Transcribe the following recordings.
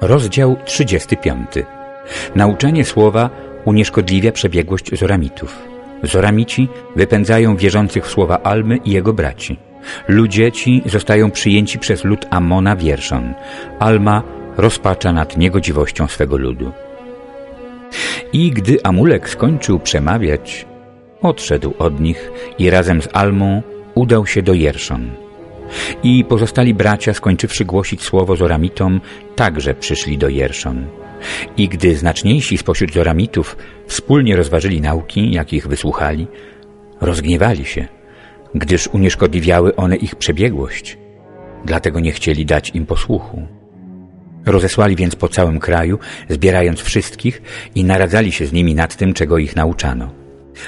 Rozdział 35. Nauczanie słowa unieszkodliwia przebiegłość zoramitów. Zoramici wypędzają wierzących w słowa Almy i jego braci. Ludzie ci zostają przyjęci przez lud Amona wierszon. Alma rozpacza nad niegodziwością swego ludu. I gdy Amulek skończył przemawiać, odszedł od nich i razem z Almą udał się do Jerszon. I pozostali bracia, skończywszy głosić słowo Zoramitom, także przyszli do Jerszon. I gdy znaczniejsi spośród Zoramitów wspólnie rozważyli nauki, jakich wysłuchali, rozgniewali się, gdyż unieszkodliwiały one ich przebiegłość. Dlatego nie chcieli dać im posłuchu. Rozesłali więc po całym kraju, zbierając wszystkich i naradzali się z nimi nad tym, czego ich nauczano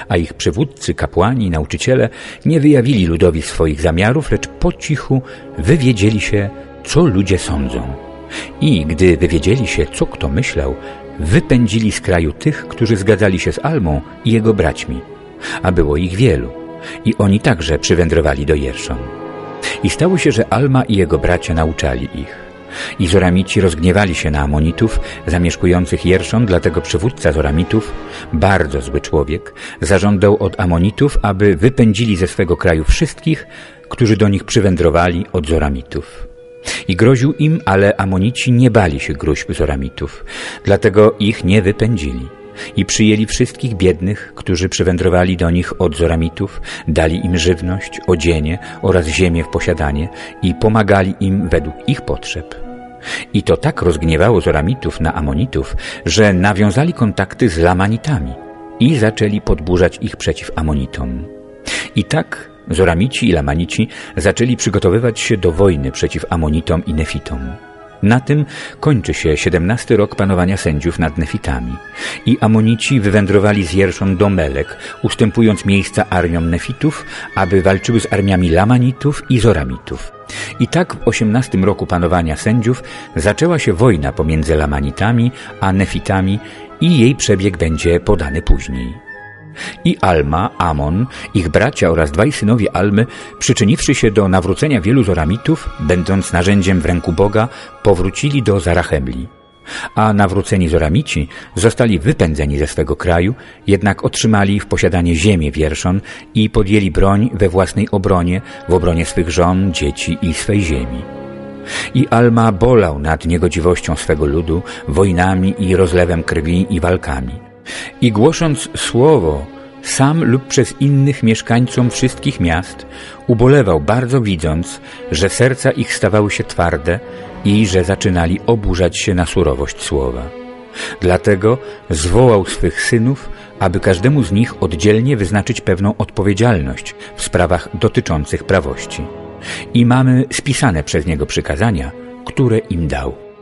a ich przywódcy, kapłani nauczyciele nie wyjawili ludowi swoich zamiarów, lecz po cichu wywiedzieli się, co ludzie sądzą. I gdy wywiedzieli się, co kto myślał, wypędzili z kraju tych, którzy zgadzali się z Almą i jego braćmi, a było ich wielu, i oni także przywędrowali do Jerszon. I stało się, że Alma i jego bracia nauczali ich. I Zoramici rozgniewali się na Amonitów zamieszkujących Jerszon, dlatego przywódca Zoramitów, bardzo zły człowiek, zażądał od Amonitów, aby wypędzili ze swego kraju wszystkich, którzy do nich przywędrowali od Zoramitów. I groził im, ale Amonici nie bali się gruźb Zoramitów, dlatego ich nie wypędzili. I przyjęli wszystkich biednych, którzy przywędrowali do nich od Zoramitów, dali im żywność, odzienie oraz ziemię w posiadanie i pomagali im według ich potrzeb. I to tak rozgniewało Zoramitów na Amonitów, że nawiązali kontakty z Lamanitami i zaczęli podburzać ich przeciw Amonitom. I tak Zoramici i Lamanici zaczęli przygotowywać się do wojny przeciw Amonitom i Nefitom. Na tym kończy się siedemnasty rok panowania sędziów nad Nefitami. I Amonici wywędrowali z Jerszon do Melek, ustępując miejsca armiom Nefitów, aby walczyły z armiami Lamanitów i Zoramitów. I tak w osiemnastym roku panowania sędziów zaczęła się wojna pomiędzy Lamanitami a Nefitami i jej przebieg będzie podany później. I Alma, Amon, ich bracia oraz dwaj synowie Almy, przyczyniwszy się do nawrócenia wielu Zoramitów, będąc narzędziem w ręku Boga, powrócili do Zarachemli. A nawróceni Zoramici zostali wypędzeni ze swego kraju, jednak otrzymali w posiadanie ziemię wierszon i podjęli broń we własnej obronie, w obronie swych żon, dzieci i swej ziemi. I Alma bolał nad niegodziwością swego ludu, wojnami i rozlewem krwi i walkami. I głosząc słowo, sam lub przez innych mieszkańcom wszystkich miast, ubolewał bardzo widząc, że serca ich stawały się twarde i że zaczynali oburzać się na surowość słowa. Dlatego zwołał swych synów, aby każdemu z nich oddzielnie wyznaczyć pewną odpowiedzialność w sprawach dotyczących prawości. I mamy spisane przez niego przykazania, które im dał.